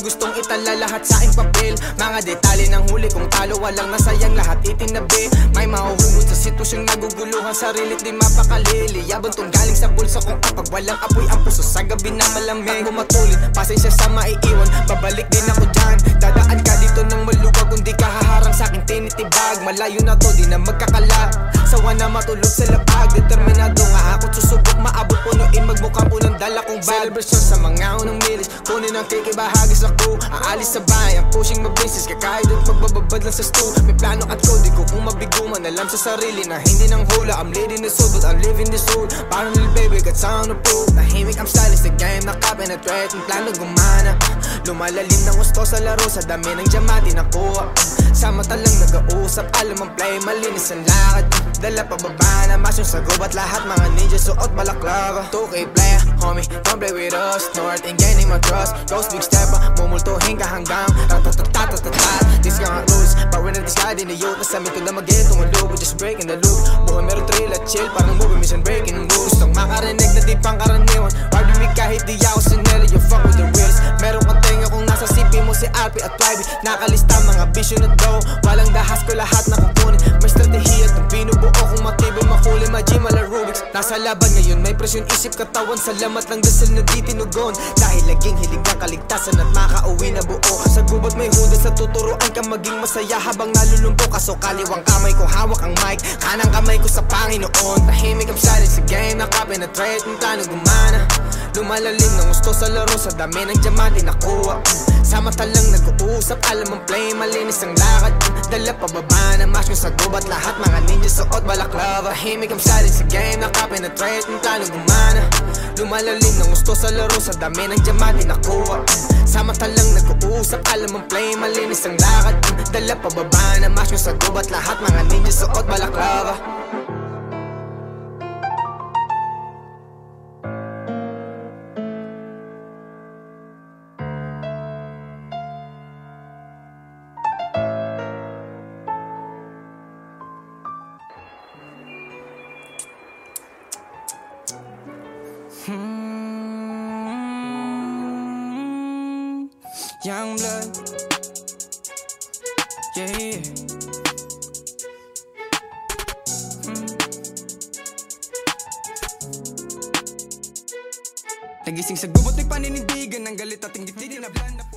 gustong itala lahat sa aking papel. Mga detalye ng huli kung talo walang nasayang lahat itinabi. May mahuhugot sa sitwasyong naguguluhan Sarilit di mapakalili. Yabang tong galing sa bulsa kung kapag walang apoy ang puso Sa gabi na malamig. Bumatulit, pasensya sa maiiwan. Babalik din ako dyan. Dadaan ka dito ng maluwag Kung di ka haharang sa akin tinitibag. Malayo na to, di na magkakala. Sawa na matulog sa lapag kong bag Celebration sa mga unang milis. Kunin ang cake ibahagi sa crew Aalis sa bayan, pushing my business. Kakahit at magbababad lang sa stool. May plano at code, di ko kung mabiguman Alam sa sarili na hindi nang hula. I'm leading the soul, but I'm living the soul Parang little baby, got sound of proof Nahimik ang style, sa game nakapenetrate Ang plano gumana Lumalalim ng gusto sa laro Sa dami ng diamante nakuha Sa mata lang nag-uusap Alam ang play, malinis ang lakad. Dala pababa na mas yung sagob At lahat mga ninja suot balaklava. 2K player, homie, don't play with us. North and gaining my trust. Ghost big stepper, mumultuhin ka hanggang Ratatatatatatatat These ka nga rules Power na discard in the youth Nasamin ko na mag-get Tumulo, we just breaking the loop. Buhay meron thrill at chill Parang movie, mission breaking rules Gustong makarinig na di pang karaniwan we kahit di ako sineli You 5 Nakalista mga bisyo na daw Walang dahas ko lahat na kukunin May strategiya itong binubuo Kung matibo makulay Maji mala Rubik's. Nasa laban ngayon May presyon isip katawan Salamat ng dasal na di tinugon Dahil laging hilig ng kaligtasan At makauwi na buo Sa gubat may hudas Sa tuturuan ka maging masaya. Habang nalulumpo Kaso kaliwang kamay ko hawak ang mic. Kanang kamay ko sa Panginoon. Tahimik ang silence sa game Nakapin na threat Mukha na gumana. Lumalalim ng gusto sa laro Sa dami ng diamante nakuha. Sa mata lang nag-uusap Alam ang play, malinis ang lakad. Dala pababa na mask yung sa gubat? Lahat mga ninja suot balaklava. Himik ang silent sa game Nakapenetrate ng plano gumana. Lumalalim ng gusto sa laro Sa dami ng diamante nakuha. Sa mata lang nag-uusap Alam ang play, malinis ang lakad. Dala pababa na mask yung sa gubat? Lahat mga ninja suot balaklava Hmm, Young blood, yeah. Hmm. Nagising sa gubot, may paninindigan ng galit at hindi tinablan na